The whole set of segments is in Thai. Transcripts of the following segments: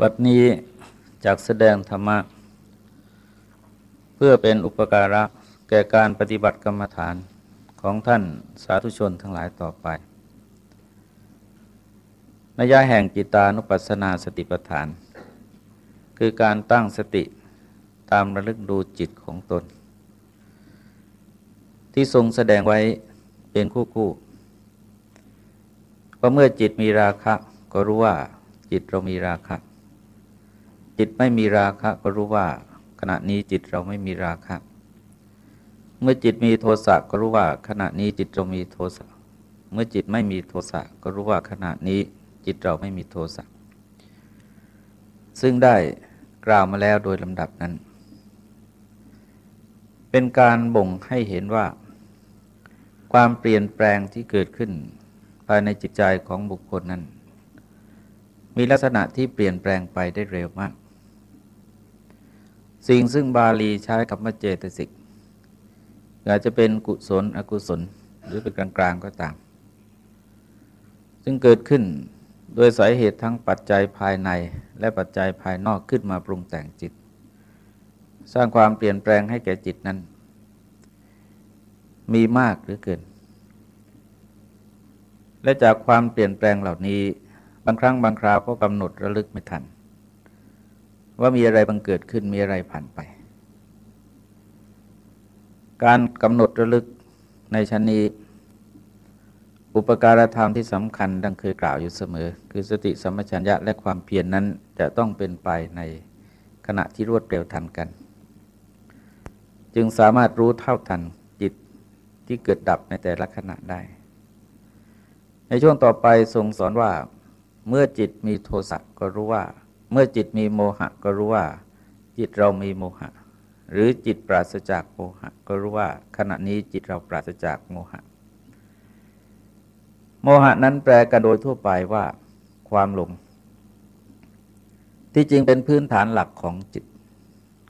บัดนี้จากแสดงธรรมะ เพื่อเป็นอุปการะแก่การปฏิบัติกรรมฐานของท่านสาธุชนทั้งหลายต่อไปนัยยะแห่งจิตานุปัสสนาสติปัฏฐาน คือการตั้งสติตามระลึกดูจิตของตน ที่ทรงแสดงไว้เป็นคู่คู่ว่าเมื่อจิตมีราคะก็รู้ว่าจิตเรามีราคะ จิตไม่มีราคะก็รู้ว่า ขณะนี้จิตเราไม่มีราคะ เมื่อจิตมีโทสะก็รู้ว่า ขณะนี้จิตเรามีโทสะ เมื่อจิตไม่มีโทสะก็รู้ว่าขณะนี้จิตเราไม่มีโทสะ ซึ่งได้กล่าวมาแล้วโดยลำดับนั้น เป็นการบ่งให้เห็นว่า ความเปลี่ยนแปลงที่เกิดขึ้น ภายในจิตใจของบุคคลนั้น มีลักษณะที่เปลี่ยนแปลงไปได้เร็วมาก สิ่งซึ่งบาลีใช้คำว่าเจตสิกอาจจะเป็นกุศล อกุศล หรือเป็นกลางๆก็ตาม ซึ่งเกิดขึ้นโดยสาเหตุทั้งปัจจัยภายในและปัจจัยภายนอกขึ้นมาปรุงแต่งจิต สร้างความเปลี่ยนแปลงให้แก่จิตนั้น มีมากหรือเกิน และจากความเปลี่ยนแปลงเหล่านี้ บางครั้งบางคราวก็กำหนดระลึกไม่ทัน ว่ามีอะไรบังเกิดขึ้นมีอะไรผ่านไป การกำหนดระลึกในชั้นนี้อุปการธรรมที่สำคัญดังเคยกล่าวอยู่เสมอ คือสติสัมปชัญญะและความเพียรนนั้นจะต้องเป็นไปในขณะที่รวดเร็วทันกัน จึงสามารถรู้เท่าทันจิตที่เกิดดับในแต่ละขณะได้ ในช่วงต่อไปทรงสอนว่าเมื่อจิตมีโทสะก็รู้ว่า เมื่อจิตมีโมหะก็รู้ว่า จิตเรามีโมหะ หรือจิตปราศจากโมหะ ก็รู้ว่า ขณะนี้จิตเราปราศจากโมหะ โมหะนั้นแปลกันโดยทั่วไปว่า ความหลง ที่จริงเป็นพื้นฐานหลักของจิต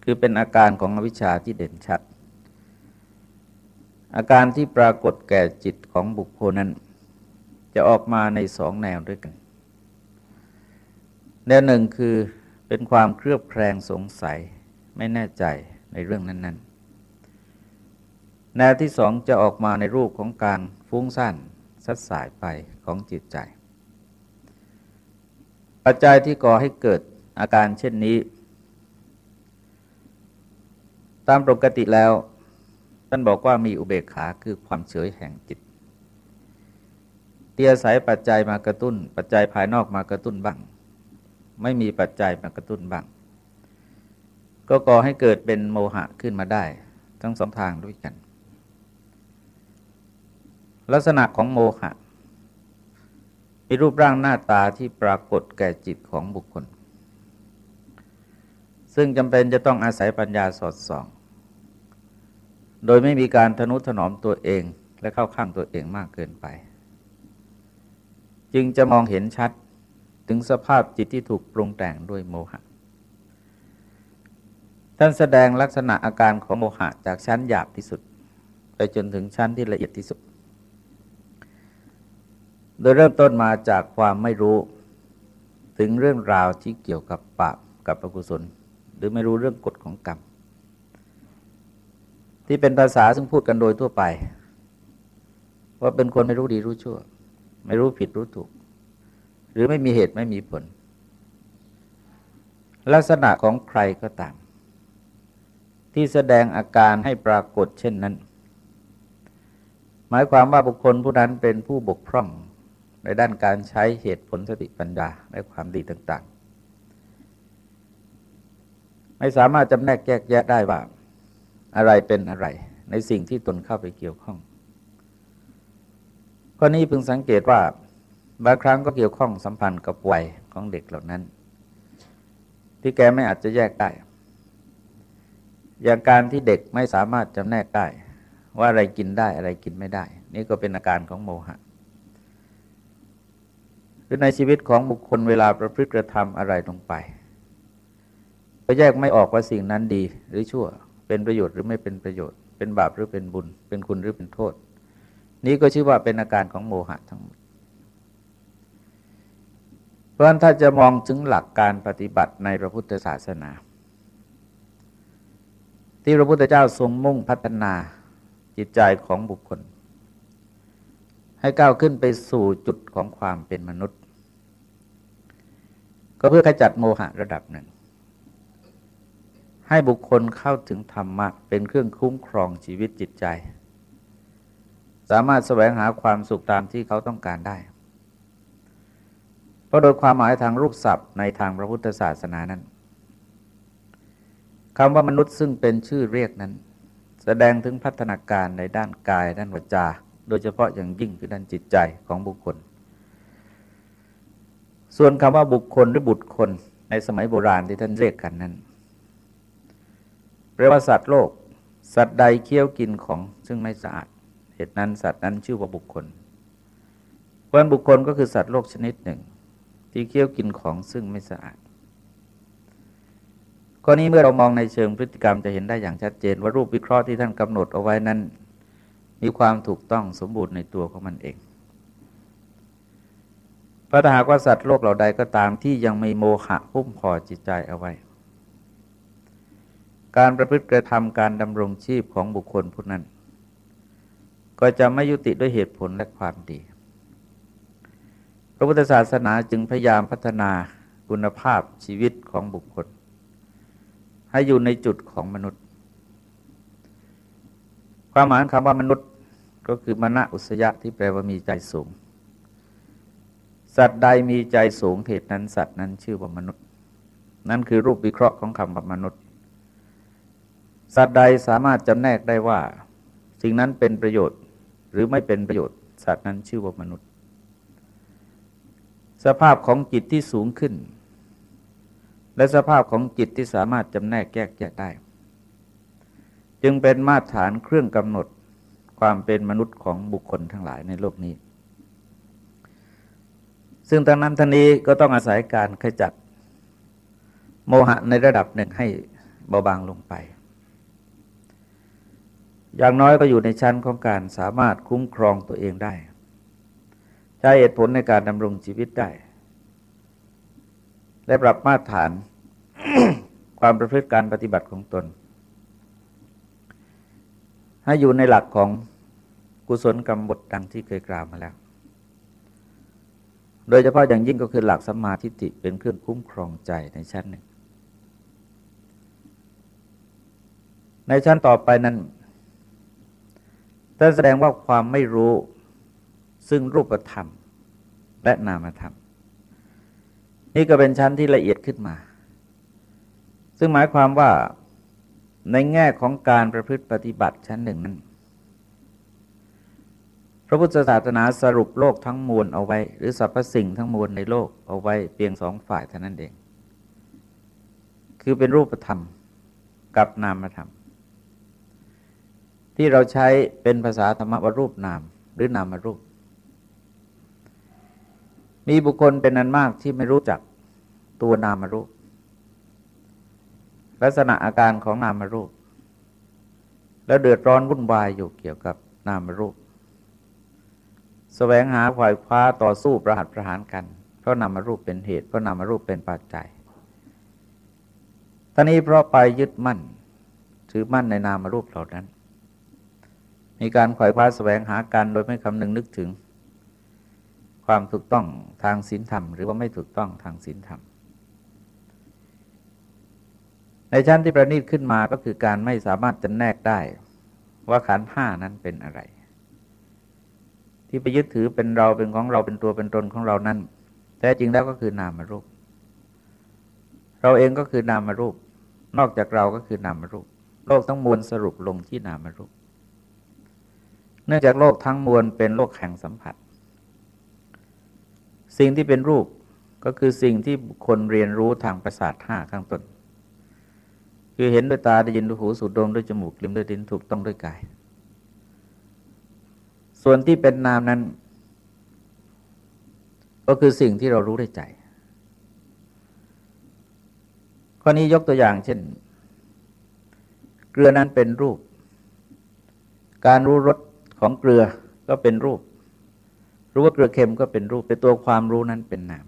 คือเป็นอาการของอวิชชาที่เด่นชัด อาการที่ปรากฏแก่จิตของบุคคลนั้น จะออกมาในสองแนวด้วยกัน แนวหนึ่งคือเป็นความเครือบแคลงสงสัยไม่แน่ใจในเรื่องนั้น ๆ แนวที่สองจะออกมาในรูปของการฟุ้งซ่านสัดสายไปของจิตใจ ปัจจัยที่ก่อให้เกิดอาการเช่นนี้ ตามปกติแล้ว ท่านบอกว่ามีอุเบกขาคือความเฉยแห่งจิตเตียสายปัจจัยมากระตุ้น ปัจจัยภายนอกมากระตุ้นบ้าง ไม่มีปัจจัยมากระตุ้นบ้าง ก็ก่อให้เกิดเป็นโมหะขึ้นมาได้ ทั้งสองทางด้วยกัน ลักษณะของโมหะมีรูปร่างหน้าตาที่ปรากฏแก่จิตของบุคคล ซึ่งจำเป็นจะต้องอาศัยปัญญาสอดส่อง โดยไม่มีการทนุถนอมตัวเองและเข้าข้างตัวเองมากเกินไป จึงจะมองเห็นชัด ถึงสภาพจิตที่ถูกปรุงแต่งด้วยโมหะ ท่านแสดงลักษณะอาการของโมหะจากชั้นหยาบที่สุด ไปจนถึงชั้นที่ละเอียดที่สุด โดยเริ่มต้นมาจากความไม่รู้ ถึงเรื่องราวที่เกี่ยวกับบาปกับอกุศล หรือไม่รู้เรื่องกฎของกรรม ที่เป็นภาษาซึ่งพูดกันโดยทั่วไป ว่าเป็นคนไม่รู้ดีรู้ชั่ว ไม่รู้ผิดรู้ถูก หรือไม่มีเหตุไม่มีผล ลักษณะของใครก็ตาม ที่แสดงอาการให้ปรากฏเช่นนั้น หมายความว่าบุคคลผู้นั้นเป็นผู้บกพร่องในด้านการใช้เหตุผลสติปัญญาและความดีต่าง ๆ ไม่สามารถจำแนกแยกแยะได้ว่า อะไรเป็นอะไร ในสิ่งที่ตนเข้าไปเกี่ยวข้องข้อนี้พึงสังเกตว่า บางครั้งก็เกี่ยวข้องสัมพันธ์กับวัยของเด็กเหล่านั้น ที่แกไม่อาจจะแยกได้ อย่างการที่เด็กไม่สามารถจำแนกได้ ว่าอะไรกินได้อะไรกินไม่ได้ นี่ก็เป็นอาการของโมหะคือในชีวิตของบุคคลเวลาประพฤติกระทำอะไรลงไปก็แยกไม่ออกว่าสิ่งนั้นดีหรือชั่ว เป็นประโยชน์หรือไม่เป็นประโยชน์ เป็นบาปหรือเป็นบุญ เป็นคุณหรือเป็นโทษ นี้ก็ชื่อว่าเป็นอาการของโมหะทั้งหมด เพราะฉะนั้นถ้าจะมองถึงหลักการปฏิบัติในพระพุทธศาสนา ที่พระพุทธเจ้าทรงมุ่งพัฒนาจิตใจของบุคคล ให้ก้าวขึ้นไปสู่จุดของความเป็นมนุษย์ ก็เพื่อขจัดโมหะระดับหนึ่ง ให้บุคคลเข้าถึงธรรมะเป็นเครื่องคุ้มครองชีวิตจิตใจ สามารถแสวงหาความสุขตามที่เขาต้องการได้ ราะโดยความหมายทางรูปศัพท์ในทางพระพุทธศาสนานั้นคำว่ามนุษย์ซึ่งเป็นชื่อเรียกนั้น แสดงถึงพัฒนาการในด้านกายด้านวจา โดยเฉพาะอย่างยิ่งคือด้านจิตใจของบุคคล ส่วนคำว่าบุคคลหรือบุตรคนในสมัยโบราณที่ท่านเรียกกันนั้นแปลว่าสัตว์โลก สัตว์ใดเคี้ยวกินของซึ่งไม่สะอาดเหตุนั้นสัตว์นั้นชื่อว่าบุคคลเพราะบุคคลก็คือสัตว์โลกชนิดหนึ่ง ที่เคี้ยวกินของซึ่งไม่สะอาดข้อนี้เมื่อเรามองในเชิงพฤติกรรมจะเห็นได้อย่างชัดเจน ว่ารูปวิเคราะห์ที่ท่านกำหนดเอาไว้นั้น มีความถูกต้องสมบูรณ์ในตัวของมันเองพระถ้าหากว่าสัตว์โลกเหล่าใดก็ตามที่ยังมีโมหะพุ่มพอจิตใจเอาไว้ การประพฤติกระทำการดำรงชีพของบุคคลผู้นั้น ก็จะไม่ยุติด้วยเหตุผลและความดี ระพุทธศาสนาจึงพยายามพัฒนาคุณภาพชีวิตของบุคคล ให้อยู่ในจุดของมนุษย์ ความหมายคำว่ามนุษย์ก็คือมณะอุสยะที่แปลว่ามีใจสูง สัตว์ใดมีใจสูงเหตุนั้นสัตว์นั้นชื่อว่ามนุษย์ นั่นคือรูปวิเคราะห์ของคำว่ามนุษย์ สัตว์ใดสามารถจำแนกได้ว่าสิ่งนั้นเป็นประโยชน์หรือไม่เป็นประโยชน์ สัตว์นั้นชื่อว่ามนุษย์ สภาพของจิตที่สูงขึ้น และสภาพของจิตที่สามารถจำแนกแยกแยะได้ จึงเป็นมาตรฐานเครื่องกำหนดความเป็นมนุษย์ของบุคคลทั้งหลายในโลกนี้ ซึ่งทางนั้นท่านี้ก็ต้องอาศัยการขจัด โมหะในระดับหนึ่งให้เบาบางลงไป อย่างน้อยก็อยู่ในชั้นของการสามารถคุ้มครองตัวเองได้ ช้เหตุผลในการดำรงชีวิตได้ และปรับมาตรฐานความประพฤติการปฏิบัติของตน ให้อยู่ในหลักของกุศลกรรมบทดังที่เคยกล่าวมาแล้ว โดยเฉพาะอย่างยิ่งก็คือหลักสัมมาทิฏฐิเป็นเครื่องคุ้มครองใจในชั้นหนึ่ง ในชั้นต่อไปนั้นท่านแสดงว่าความไม่รู้ ซึ่งรูปธรรมและนามธรรม นี่ก็เป็นชั้นที่ละเอียดขึ้นมา ซึ่งหมายความว่าในแง่ของการประพฤติปฏิบัติชั้นหนึ่งนั้น พระพุทธศาสนาสรุปโลกทั้งมวลเอาไว้ หรือสรรพสิ่งทั้งมวลในโลกเอาไว้เพียงสองฝ่ายเท่านั้นเอง คือเป็นรูปธรรมกับนามธรรม ที่เราใช้เป็นภาษาธรรมวรูปนามหรือนามรูป มีบุคคลเป็นนันมากที่ไม่รู้จักตัวนามรูป ลักษณะอาการของนามรูป แล้วเดือดร้อนวุ่นวายอยู่เกี่ยวกับนามรูปสแสวงหาฝ่ายคว้าต่อสู้ประหัตประหารกัน เพราะนามรูปเป็นเหตุเพราะนามรูปเป็นปัจจัยท่านี้เพราะไปยึดมั่น ถือมั่นในนามรูปเหล่านั้น มีการขวายคว้าสแสวงหากันโดยไม่คำนึงนึกถึง ความถูกต้องทางศีลธรรม หรือว่าไม่ถูกต้องทางศีลธรรม ในชั้นที่ประณีตขึ้นมาก็คือการไม่สามารถจะแนกได้ ว่าขันห้านั้นเป็นอะไร ที่ไปยึดถือเป็นเราเป็นของเราเป็นตัวเป็นตนของเรานั้นแท้จริงแล้วก็คือนามรูป เราเองก็คือนามรูป นอกจากเราก็คือนามรูป โลกทั้งมวลสรุปลงที่นามรูป เนื่องจากโลกทั้งมวลเป็นโลกแห่งสัมผัส สิ่งที่เป็นรูปก็คือสิ่งที่บุคคลเรียนรู้ทางประสาทห้าข้างต้น คือเห็นด้วยตาได้ยินด้วยหูสูดดมด้วยจมูกลิ้มด้วยดินถูกต้องด้วยกาย ส่วนที่เป็นนามนั้น ก็คือสิ่งที่เรารู้ได้ใจ ข้อนี้ยกตัวอย่างเช่น เกลือนั้นเป็นรูป การรู้รสของเกลือก็เป็นรูป รู้ว่าเกลือเค็มก็เป็นรูป แต่ตัวความรู้นั้นเป็นนาม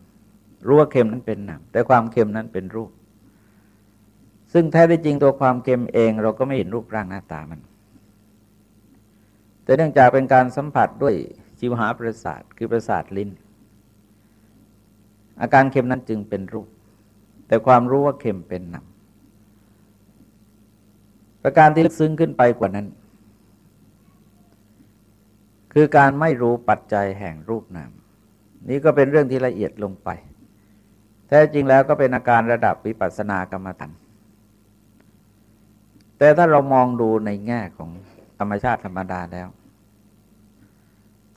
รู้ว่าเค็มนั้นเป็นนาม แต่ความเค็มนั้นเป็นรูป ซึ่งแท้ที่จริงตัวความเค็มเอง เราก็ไม่เห็นรูปร่างหน้าตามัน แต่เนื่องจากเป็นการสัมผัสด้วยจิวหาประสาทคือประสาทลิ้น อาการเค็มนั้นจึงเป็นรูป แต่ความรู้ว่าเค็มเป็นนามประการที่ลึกซึ้งขึ้นไปกว่านั้น คือการไม่รู้ปัจจัยแห่งรูปนาม นี่ก็เป็นเรื่องที่ละเอียดลงไป แท้จริงแล้วก็เป็นอาการระดับวิปัสสนากรรมฐานแต่ถ้าเรามองดูในแง่ของธรรมชาติธรรมดาแล้ว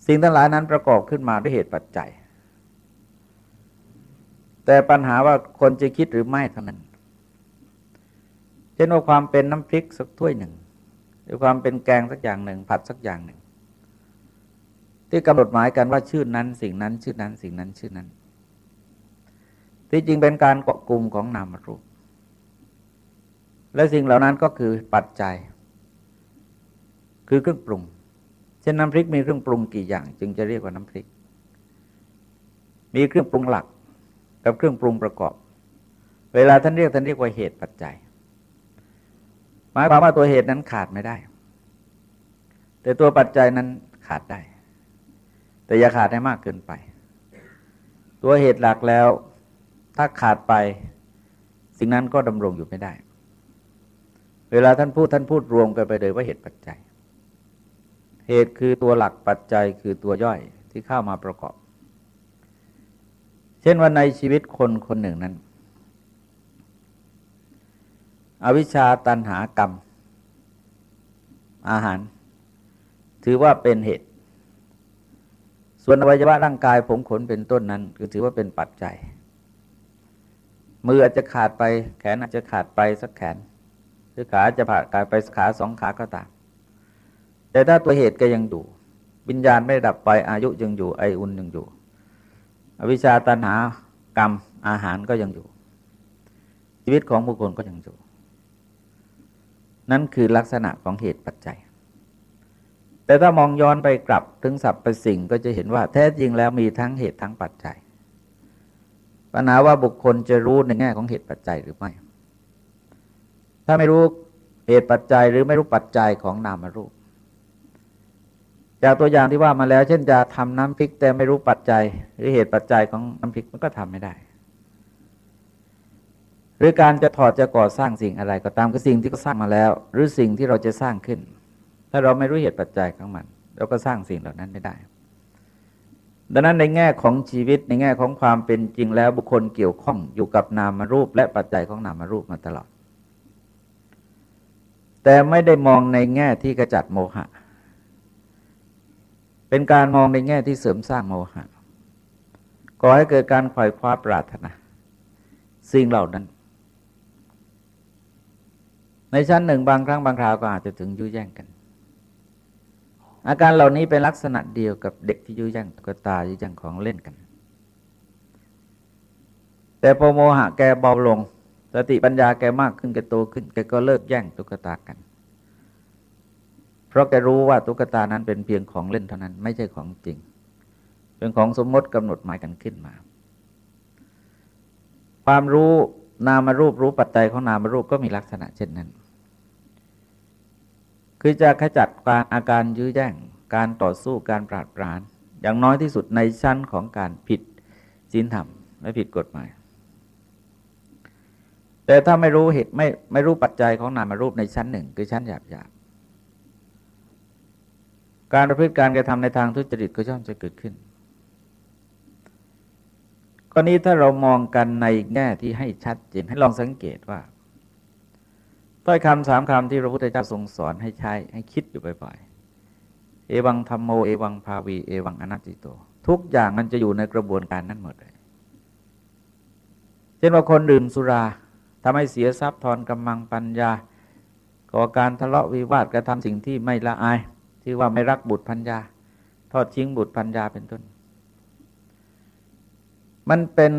สิ่งทั้งหลายนั้นประกอบขึ้นมาด้วยเหตุปัจจัย แต่ปัญหาว่าคนจะคิดหรือไม่เท่านั้นเช่นว่าความเป็นน้ำพริกสักถ้วยหนึ่ง หรือความเป็นแกงสักอย่างหนึ่ง ผัดสักอย่างหนึ่ง ที่กำหนดหมายกันว่าชื่อนั้น สิ่งนั้น ชื่อนั้น สิ่งนั้นชื่อนั้น ที่จริงเป็นการเกาะกลุ่มของนามรูป และสิ่งเหล่านั้นก็คือปัจจัย คือเครื่องปรุง เช่นน้ำพริกมีเครื่องปรุงกี่อย่าง จึงจะเรียกว่าน้ำพริก มีเครื่องปรุงหลัก กับเครื่องปรุงประกอบ เวลาท่านเรียกท่านเรียกว่าเหตุปัจจัยหมายความว่าตัวเหตุนั้นขาดไม่ได้ แต่ตัวปัจจัยนั้นขาดได้ แต่อย่าขาดให้มากเกินไป ตัวเหตุหลักแล้ว ถ้าขาดไป สิ่งนั้นก็ดำรงอยู่ไม่ได้ เวลาท่านพูดท่านพูดรวมกันไปเลยว่าเหตุปัจจัย เหตุคือตัวหลักปัจจัยคือตัวย่อยที่เข้ามาประกอบ เช่นว่าในชีวิตคนคนหนึ่งนั้น อวิชชาตันหากรรม อาหาร ถือว่าเป็นเหตุ ส่วนอวัยวะร่างกายผมขนเป็นต้นนั้นก็ถือว่าเป็นปัจจัย มืออาจจะขาดไป แขนอาจจะขาดไปสักแขน หรือขาจะผ่ากายไปขาสองขาก็ตาม แต่ถ้าตัวเหตุก็ยังอยู่วิญญาณไม่ดับไปอายุยังอยู่ไออุ่นยังอยู่ อวิชชาตันหากรรมอาหารก็ยังอยู่ ชีวิตของบุคคลก็ยังอยู่ นั่นคือลักษณะของเหตุปัจจัย แต่ถ้ามองย้อนไปกลับถึงสรรพสิ่งก็จะเห็นว่าแท้จริงแล้วมีทั้งเหตุทั้งปัจจัย ปัญหาว่าบุคคลจะรู้ในแง่ของเหตุปัจจัยหรือไม่ ถ้าไม่รู้เหตุปัจจัยหรือไม่รู้ปัจจัยของนามรูป จากตัวอย่างที่ว่ามาแล้ว เช่นจะทำน้ำพริกแต่ไม่รู้ปัจจัย หรือเหตุปัจจัยของน้ำพริกมันก็ทำไม่ได้ หรือการจะถอดจะก่อสร้างสิ่งอะไรก็ตามก็สิ่งที่เขาสร้างมาแล้ว หรือสิ่งที่เราจะสร้างขึ้น ถ้าเราไม่รู้เหตุปัจจัยของมัน เราก็สร้างสิ่งเหล่านั้นไม่ได้ ดังนั้นในแง่ของชีวิตในแง่ของความเป็นจริงแล้วบุคคลเกี่ยวข้องอยู่กับนามรูป และปัจจัยของนามรูปมาตลอด แต่ไม่ได้มองในแง่ที่กระจัดโมหะ เป็นการมองในแง่ที่เสริมสร้างโมหะก่อให้เกิดการขวายคว้าปรารถนา สิ่งเหล่านั้น ในชั้นหนึ่งบางครั้งบางคราวก็อาจจะถึงยุ่แย่งกัน อาการเหล่านี้เป็นลักษณะเดียวกับเด็กที่ยุย่งตุ๊กตายุย่งของเล่นกัน แต่พอโมหะแกเบาลง สติปัญญาแกมากขึ้นแกโตขึ้นแกก็เลิกแย่งตุ๊กตากัน เพราะแกรู้ว่าตุ๊กตานั้นเป็นเพียงของเล่นเท่านั้นไม่ใช่ของจริง เป็นของสมมติกำหนดหมายกันขึ้นมา ความรู้นามารูปรู้ปัจจัยของนามารูปก็มีลักษณะเช่นนั้น คือจะขจัดการอาการยื้อแย่ง การต่อสู้การปราดปราน อย่างน้อยที่สุดในชั้นของการผิดศีลธรรมและผิดกฎหมาย แต่ถ้าไม่รู้เหตุไม่ไม่รู้ปัจจัยของนามารูปในชั้นหนึ่ง คือชั้นหยาบหยาบการประพฤติการกระทำในทางทุจริตก็ย่อมจะเกิดขึ้นกรณีถ้าเรามองกันในแง่ที่ให้ชัดเจนให้ลองสังเกตว่า ถ้อยคำสามคำที่พระพุทธเจ้าทรงสอนให้ใช้ให้คิดอยู่บ่อยๆ เอวังธรรมโม เอวังภาวี เอวังอนัตติโต ทุกอย่างมันจะอยู่ในกระบวนการนั้นหมดเลย เช่นว่าคนดื่มสุราทำให้เสียทรัพย์ทอนกำลังปัญญา ก่อการทะเลาะวิวาทกระทำสิ่งที่ไม่ละอาย ที่ว่าไม่รักบุตรพัญญา ทอดทิ้งบุตรพัญญาเป็นต้น มันเป็น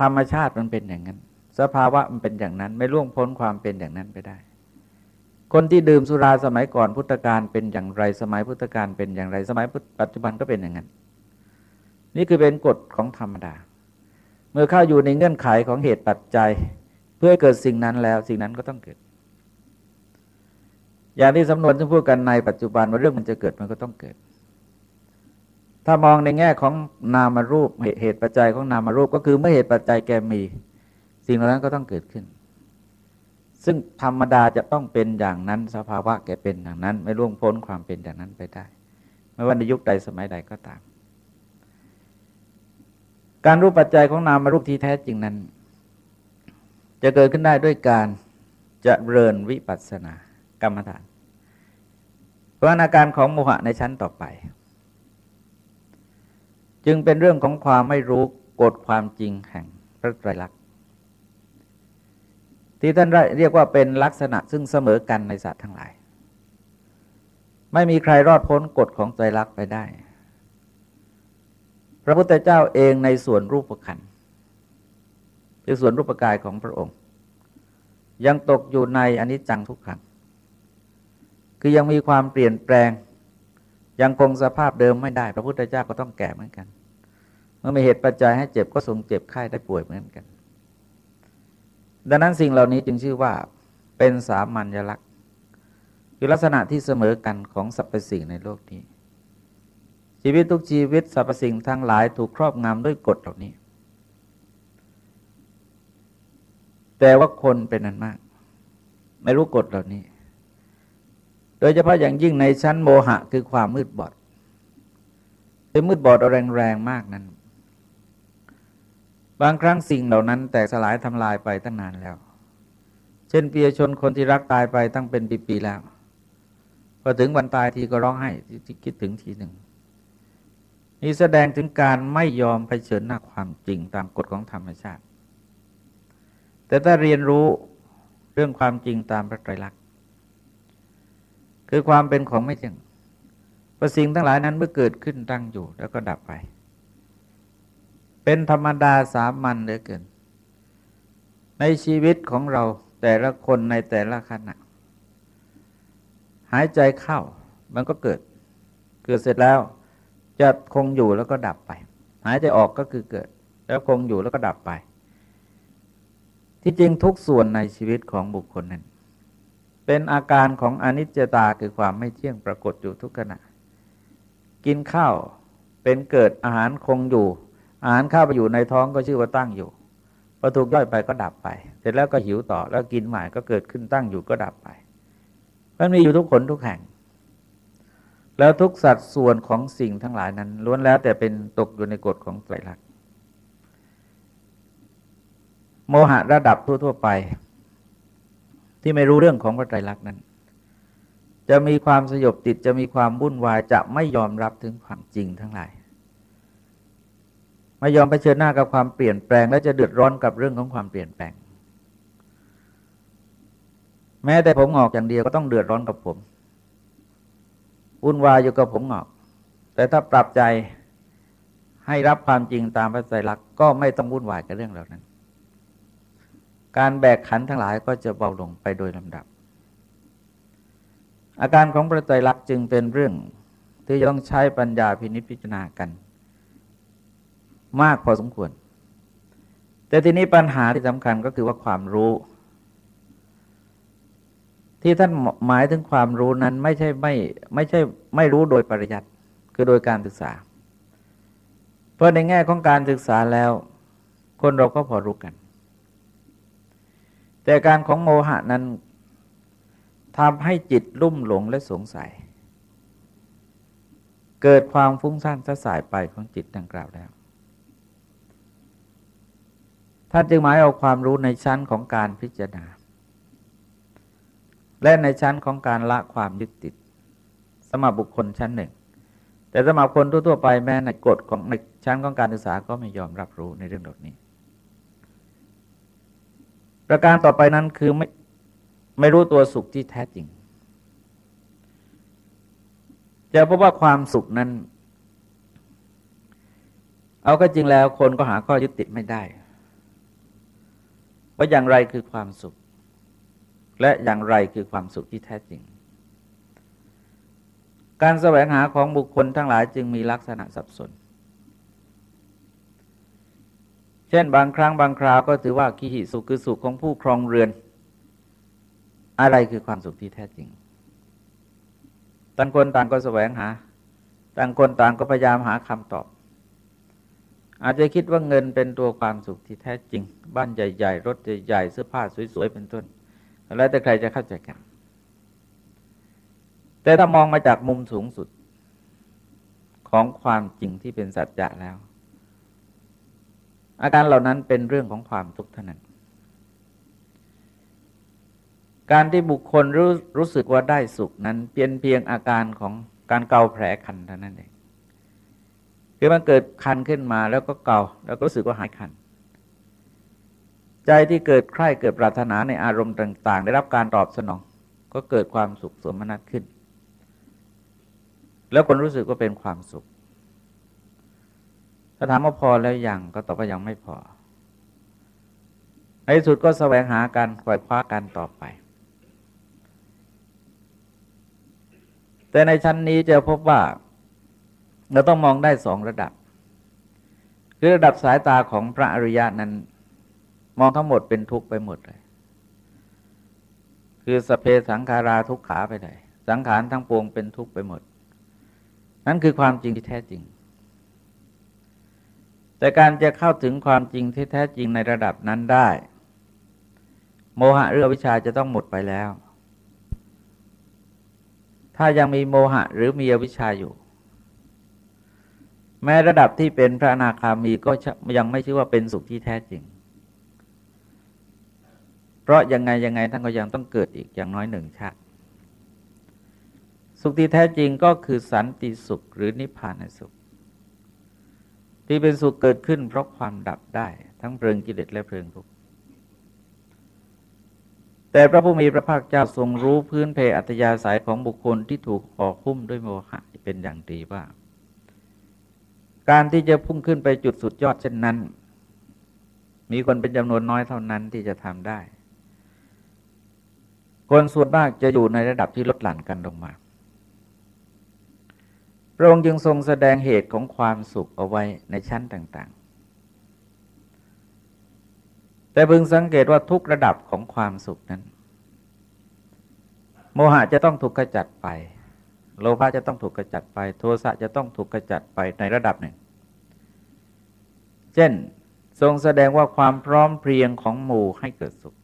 ธรรมชาติมันเป็นอย่างนั้น สภาวะมันเป็นอย่างนั้น ไม่ล่วงพ้นความเป็นอย่างนั้นไปได้ คนที่ดื่มสุราสมัยก่อนพุทธกาลเป็นอย่างไร สมัยพุทธกาลเป็นอย่างไร สมัยปัจจุบันก็เป็นอย่างนั้น นี่คือเป็นกฎของธรรมดา เมื่อเข้าอยู่ในเงื่อนไขของเหตุปัจจัย เพื่อให้เกิดสิ่งนั้นแล้ว สิ่งนั้นก็ต้องเกิด อย่างที่สำนวนที่พูดกันในปัจจุบันว่าเรื่องมันจะเกิดมันก็ต้องเกิดถ้ามองในแง่ของนามารูปเหตุปัจจัยของนามารูปก็คือเมื่อเหตุปัจจัยแกมี สิ่งเหล่านั้นก็ต้องเกิดขึ้น ซึ่งธรรมดาจะต้องเป็นอย่างนั้นสภาวะแกเป็นอย่างนั้น ไม่ล่วงพ้นความเป็นอย่างนั้นไปได้ ไม่ว่าในยุคใดสมัยใดก็ตาม การรู้ปัจจัยของนามารูปที่แท้จริงนั้น จะเกิดขึ้นได้ด้วยการจะเริญวิปัสสนากรรมฐานเพราะอาการของโมหะในชั้นต่อไป จึงเป็นเรื่องของความไม่รู้กฎความจริงแห่งพระไตรลักษณ์ ที่ท่านเรียกว่าเป็นลักษณะซึ่งเสมอกันในสัตว์ทั้งหลาย ไม่มีใครรอดพ้นกฎของไตรลักไปได้ พระพุทธเจ้าเองในส่วนรูปขันคือส่วนรูปกายของพระองค์ ยังตกอยู่ในอนิจจังทุกขัง คือยังมีความเปลี่ยนแปลง ยังคงสภาพเดิมไม่ได้ พระพุทธเจ้าก็ต้องแก่เหมือนกัน เมื่อมีเหตุปัจจัยให้เจ็บก็ทรงเจ็บไข้ได้ป่วยเหมือนกัน ดังนั้นสิ่งเหล่านี้จึงชื่อว่าเป็นสามัญลักษณ์คือลักษณะที่เสมอกันของสรรพสิ่งในโลกนี้ ชีวิตทุกชีวิตสรรพสิ่งทั้งหลายถูกครอบงำด้วยกฎเหล่านี้ แต่ว่าคนเป็นนันมาก ไม่รู้กฎเหล่านี้ โดยเฉพาะอย่างยิ่งในชั้นโมหะคือความมืดบอดเป็นมืดบอดแรงๆมากนั้น บางครั้งสิ่งเหล่านั้นแตกสลายทำลายไปตั้งนานแล้ว เช่นเปียชนคนที่รักตายไปตั้งเป็นปีๆแล้วพอถึงวันตายทีก็ร้องไห้ที่คิดถึงทีหนึ่งนี่แสดงถึงการไม่ยอมเผชิญหน้าความจริงตามกฎของธรรมชาติ แต่ถ้าเรียนรู้เรื่องความจริงตามพระไตรลักษณ์คือความเป็นของไม่จริงประสิ่งทั้งหลายนั้นเมื่อเกิดขึ้นตั้งอยู่แล้วก็ดับไป เป็นธรรมดาสามัญเหลือเกิน ในชีวิตของเราแต่ละคนในแต่ละขณะ หายใจเข้ามันก็เกิด เกิดเสร็จแล้วจะคงอยู่แล้วก็ดับไป หายใจออกก็คือเกิด แล้วคงอยู่แล้วก็ดับไป ที่จริงทุกส่วนในชีวิตของบุคคลนั้น เป็นอาการของอนิจจตาคือความไม่เที่ยงปรากฏอยู่ทุกขณะ กินข้าวเป็นเกิดอาหารคงอยู่ อาหารเข้าไปอยู่ในท้องก็ชื่อว่าตั้งอยู่พอถูกย่อยไปก็ดับไป เสร็จแล้วก็หิวต่อแล้วกินใหม่ก็เกิดขึ้นตั้งอยู่ก็ดับไป มันมีอยู่ทุกคนทุกแห่ง แล้วทุกสัดส่วนของสิ่งทั้งหลายนั้นล้วนแล้วแต่เป็นตกอยู่ในกฎของไตรลักษณ์โมหะระดับทั่วๆไป ที่ไม่รู้เรื่องของพระไตรลักษณ์นั้น จะมีความสยบติดจะมีความวุ่นวายจะไม่ยอมรับถึงความจริงทั้งหลาย ไม่ยอมไปเชิญหน้ากับความเปลี่ยนแปลง และจะเดือดร้อนกับเรื่องของความเปลี่ยนแปลง แม้แต่ผมงอกอย่างเดียวก็ต้องเดือดร้อนกับผมวุ่นวายอยู่กับผมงอก แต่ถ้าปรับใจให้รับความจริงตามพระไตรลักษณ์ก็ไม่ต้องวุ่นวายกับเรื่องเหล่านั้น การแบกขันทั้งหลายก็จะเบาลงไปโดยลำดับ อาการของพระไตรลักษณ์จึงเป็นเรื่องที่ต้องใช้ปัญญาพินิจพิจารณากัน มากพอสมควร แต่ทีนี้ปัญหาที่สำคัญก็คือว่าความรู้ ที่ท่านหมายถึงความรู้นั้นไม่ใช่ไม่ไม่ใช่ไม่รู้โดยปริยัติคือโดยการศึกษา เพราะในแง่ของการศึกษาแล้ว คนเราก็พอรู้กัน แต่การของโมหะนั้นทำให้จิตลุ่มหลงและสงสัย เกิดความฟุ้งซ่านสะสายไปของจิตดังกล่าวแล้ว ท่านจึงหมายเอาความรู้ในชั้นของการพิจารณา และในชั้นของการละความยึดติดสมรับุคคลชั้นหนึ่ง แต่สมรับคนทั่วๆไปแม้ในกฎของในชั้นของการศึกษาก็ไม่ยอมรับรู้ในเรื่องเหล่านี้ ประการต่อไปนั้นคือไม่ไม่รู้ตัวสุขที่แท้จริงจะพบว่าความสุขนั้น เอาก็จริงแล้วคนก็หาข้อยึดติดไม่ได้ ว่าอย่างไรคือความสุข และอย่างไรคือความสุขที่แท้จริง การแสวงหาของบุคคลทั้งหลายจึงมีลักษณะสับสน เช่นบางครั้งบางคราวก็ถือว่ากิหิสุขคือสุขของผู้ครองเรือน อะไรคือความสุขที่แท้จริงต่างคนต่างก็แสวงหา ต่างคนต่างก็พยายามหาคำตอบ อาจจะคิดว่าเงินเป็นตัวความสุขที่แท้จริง บ้านใหญ่ๆ รถใหญ่ๆ เสื้อผ้าสวยๆ เป็นต้น แล้วแต่ใครจะเข้าใจกัน แต่ถ้ามองมาจากมุมสูงสุดของความจริงที่เป็นสัจจะแล้ว อาการเหล่านั้นเป็นเรื่องของความทุกข์เท่านั้น การที่บุคคลรู้รู้สึกว่าได้สุขนั้น เพียงเพียงอาการของการเกาแผลคันเท่านั้นเอง คือมันเกิดคันขึ้นมาแล้วก็เกาแล้วก็รู้สึกว่าหายคัน ใจที่เกิดใคร่เกิดปรารถนาในอารมณ์ต่าง ๆ ได้รับการตอบสนอง ก็เกิดความสุขสมนัตขึ้น แล้วคนรู้สึกว่าเป็นความสุขถ้าถามว่าพอแล้วยังก็ตอบว่ายังไม่พอในสุดก็แสวงหาการขวายคว้ากันต่อไป แต่ในชั้นนี้จะพบว่า เราต้องมองได้สองระดับ คือระดับสายตาของพระอริยะนั้น มองทั้งหมดเป็นทุกข์ไปหมดเลย คือสเพสังขาราทุกขาไปเลยสังขารทั้งปวงเป็นทุกข์ไปหมด นั่นคือความจริงที่แท้จริง แต่การจะเข้าถึงความจริงที่แท้จริงในระดับนั้นได้ โมหะหรือวิชาจะต้องหมดไปแล้ว ถ้ายังมีโมหะหรือมีอวิชชาอยู่ แม้ระดับที่เป็นพระอนาคามีก็ยังไม่ชื่อว่าเป็นสุขที่แท้จริง เพราะยังไงยังไงท่านก็ยังต้องเกิดอีกอย่างน้อยหนึ่งชาติสุขที่แท้จริงก็คือสันติสุขหรือนิพพานสุข ที่เป็นสุขเกิดขึ้นเพราะความดับได้ ทั้งเพลิงกิเลสและเพลิงทุกข์แต่พระผู้มีพระภาคเจ้าทรงรู้พื้นเพอัตยาสายของบุคคลที่ถูกห่อคุ้มด้วยโมหะเป็นอย่างดีว่า การที่จะพุ่งขึ้นไปจุดสุดยอดเช่นนั้น มีคนเป็นจำนวนน้อยเท่านั้นที่จะทำได้ คนส่วนมากจะอยู่ในระดับที่ลดหลั่นกันลงมาพระองค์จึงทรงแสดงเหตุของความสุขเอาไว้ในชั้นต่าง ๆ แต่พึงสังเกตว่าทุกระดับของความสุขนั้น โมหะจะต้องถูกกระจัดไปโลภะจะต้องถูกกระจัดไป โทสะจะต้องถูกกระจัดไปในระดับหนึ่ง เช่น ทรงแสดงว่าความพร้อมเพรียงของหมู่ให้เกิดสุข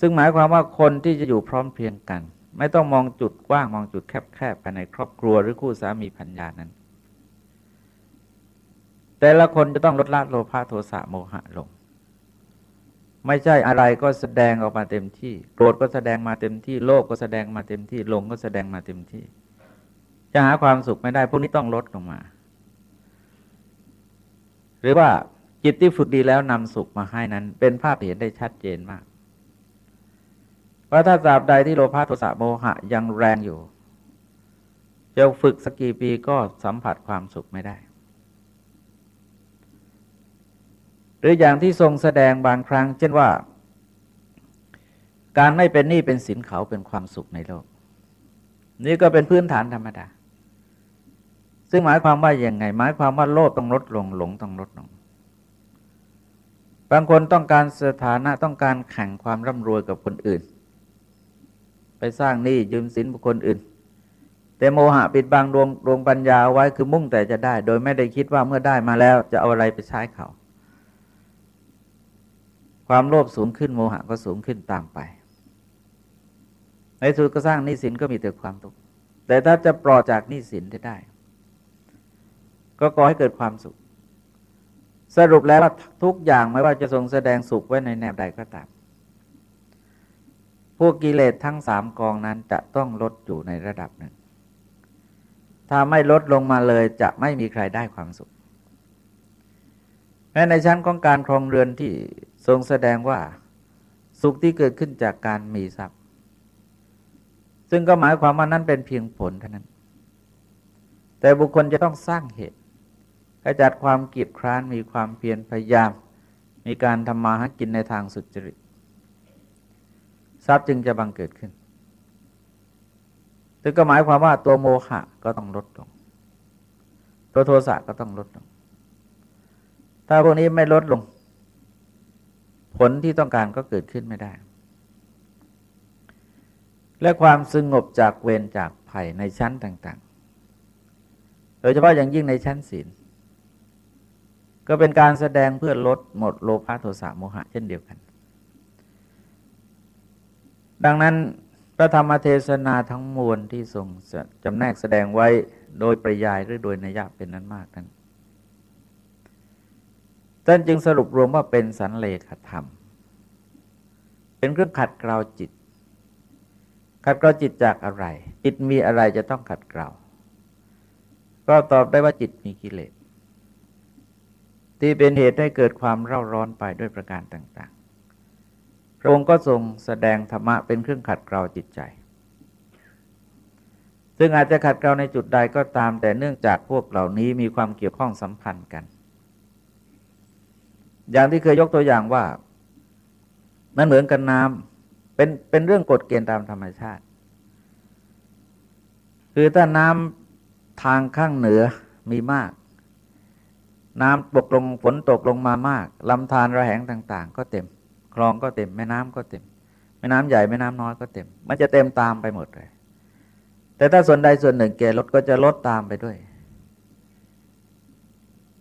ซึ่งหมายความว่าคนที่จะอยู่พร้อมเพรียงกัน ไม่ต้องมองจุดกว้างมองจุดแคบๆภายในครอบครัวหรือคู่สามีพัญญานั้น แต่ละคนจะต้องลดละโลภะโทสะโมหะลงไม่ใช่อะไรก็แสดงออกมาเต็มที่โกรธก็แสดงมาเต็มที่โลภก็แสดงมาเต็มที่ลงก็แสดงมาเต็มที่ จะหาความสุขไม่ได้พวกนี้ต้องลดลงมา หรือว่าจิตที่ฝึกดีแล้วนำสุขมาให้นั้น เป็นภาพเห็นได้ชัดเจนมากว่าถ้าตราบใดที่โลภะโทสะโมหะยังแรงอยู่จะฝึกสักกี่ปีก็สัมผัสความสุขไม่ได้ หรืออย่างที่ทรงแสดงบางครั้ง เช่นว่า การไม่เป็นหนี้เป็นสินเขาเป็นความสุขในโลก นี่ก็เป็นพื้นฐานธรรมดา ซึ่งหมายความว่าอย่างไง หมายความว่าโลภต้องลดลงหลงต้องลดลง บางคนต้องการสถานะต้องการแข่งความร่ำรวยกับคนอื่น ไปสร้างหนี้ยืมสินบุคคลอื่น แต่โมหะปิดบังดวงดวงปัญญาไว้คือมุ่งแต่จะได้ โดยไม่ได้คิดว่าเมื่อได้มาแล้วจะเอาอะไรไปใช้เขา ความโลภสูงขึ้นโมหะก็สูงขึ้นตามไปในสุดก็สร้างหนี้สินก็มีแต่ความทุกข์แต่ถ้าจะปลอดจากหนี้สินได้ ก็ก่อให้เกิดความสุข สรุปแล้วทุกอย่างไม่ว่าจะทรงแสดงสุขไว้ในแนวใดก็ตาม พวกกิเลสทั้งสามกองนั้นจะต้องลดอยู่ในระดับหนึ่ง ถ้าไม่ลดลงมาเลยจะไม่มีใครได้ความสุข แม้ในชั้นของการครองเรือนที่ทรงแสดงว่าสุขที่เกิดขึ้นจากการมีทรัพย์ ซึ่งก็หมายความว่านั้นเป็นเพียงผลเท่านั้น แต่บุคคลจะต้องสร้างเหตุ ขจัดความกีดคร้านมีความเพียรพยายาม มีการทำมาหากินในทางสุจริต ทรัพย์จึงจะบังเกิดขึ้นซึ่งก็หมายความว่าตัวโมหะก็ต้องลดลง ตัวโทสะก็ต้องลดลงถ้ถ้าพวกนี้ไม่ลดลง ผลที่ต้องการก็เกิดขึ้นไม่ได้ และความสงบจากเวรจากภัยในชั้นต่าง ๆ โดยเฉพาะอย่างยิ่งในชั้นศีล ก็เป็นการแสดงเพื่อลดหมดโลภะโทสะโมหะเช่นเดียวกัน ดังนั้นพระธรรมเทศนาทั้งมวลที่ทรงจำแนกแสดงไว้โดยปริยายหรือโดยนัยยะเป็นนั้นมากนั้นท่านจึงสรุปรวมว่าเป็นสันเลขธรรม เป็นเครื่องขัดเกลาจิต ขัดเกลาจิตจากอะไร จิตมีอะไรจะต้องขัดเกลาก็ตอบได้ว่าจิตมีกิเลส ที่เป็นเหตุให้เกิดความเร่าร้อนไปด้วยประการต่าง ๆ พระองค์ก็ทรงแสดงธรรมะเป็นเครื่องขัดเกลาจิตใจ ซึ่งอาจจะขัดเกลาในจุดใดก็ตามแต่เนื่องจากพวกเหล่านี้มีความเกี่ยวข้องสัมพันธ์กัน อย่างที่เคยยกตัวอย่างว่า มันเหมือนกันน้ำเป็นเป็นเรื่องกฎเกณฑ์ตามธรรมชาติ คือถ้าน้ำทางข้างเหนือมีมาก น้ำตกลงฝนตกลงมามากลำธารระแหงต่าง ๆ ก็เต็ม คลองก็เต็ม แม่น้ำก็เต็ม แม่น้ำใหญ่แม่น้ำน้อยก็เต็ม มันจะเต็มตามไปหมดเลย แต่ถ้าส่วนใดส่วนหนึ่งเกลดก็จะลดตามไปด้วย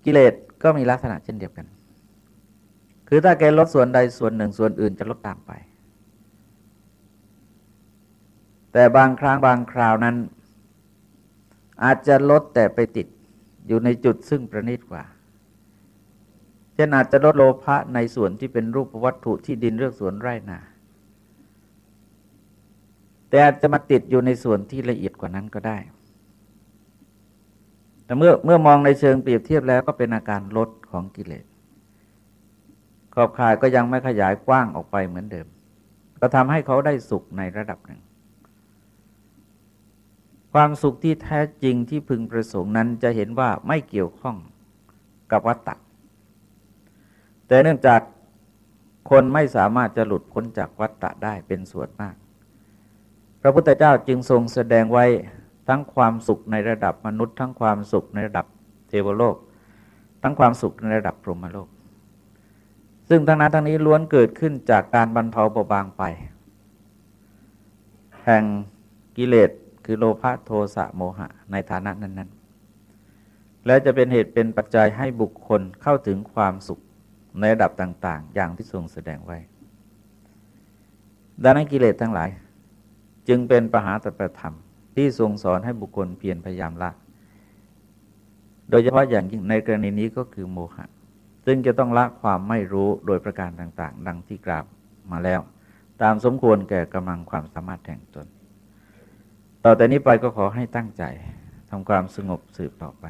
กิเลสก็มีลักษณะเช่นเดียวกัน คือถ้าแกลดส่วนใดส่วนหนึ่งส่วนอื่นจะลดตามไป แต่บางครั้งบางคราวนั้น อาจจะลดแต่ไปติดอยู่ในจุดซึ่งประณีตกว่า เช่นอาจจะลดโลภะในส่วนที่เป็นรูปวัตถุที่ดินเรื่องสวนไร่นา แต่อาจจะมาติดอยู่ในส่วนที่ละเอียดกว่านั้นก็ได้ แต่เมื่อเมื่อมองในเชิงเปรียบเทียบแล้วก็เป็นอาการลดของกิเลส ขอบข่ายก็ยังไม่ขยายกว้างออกไปเหมือนเดิม ก็ทำให้เขาได้สุขในระดับหนึ่งความสุขที่แท้จริงที่พึงประสงค์นั้นจะเห็นว่าไม่เกี่ยวข้องกับวัตตะ แต่เนื่องจากคนไม่สามารถจะหลุดพ้นจากวัตตะได้เป็นส่วนมาก พระพุทธเจ้าจึงทรงแสดงไว้ทั้งความสุขในระดับมนุษย์ ทั้งความสุขในระดับเทวโลก ทั้งความสุขในระดับพรหมโลก ซึ่งทั้งนั้นทั้งนี้ล้วนเกิดขึ้นจากการบรรเทาเบาบางไป แห่งกิเลสคือโลภะโทสะโมหะในฐานะนั้น ๆ และจะเป็นเหตุเป็นปัจจัยให้บุคคลเข้าถึงความสุข ในระดับต่าง ๆ อย่างที่ทรงแสดงไว้ ดังนั้นกิเลสทั้งหลาย จึงเป็นปหาตประธรรม ที่ทรงสอนให้บุคคลเพียรพยายามละ โดยเฉพาะอย่างยิ่งในกรณีนี้ก็คือโมหะ ซึ่งจะต้องละความไม่รู้โดยประการต่าง ๆ ดังที่กราบมาแล้ว ตามสมควรแก่กำลังความสามารถแห่งตน ต่อแต่นี้ไปก็ขอให้ตั้งใจทำความสงบสืบต่อไป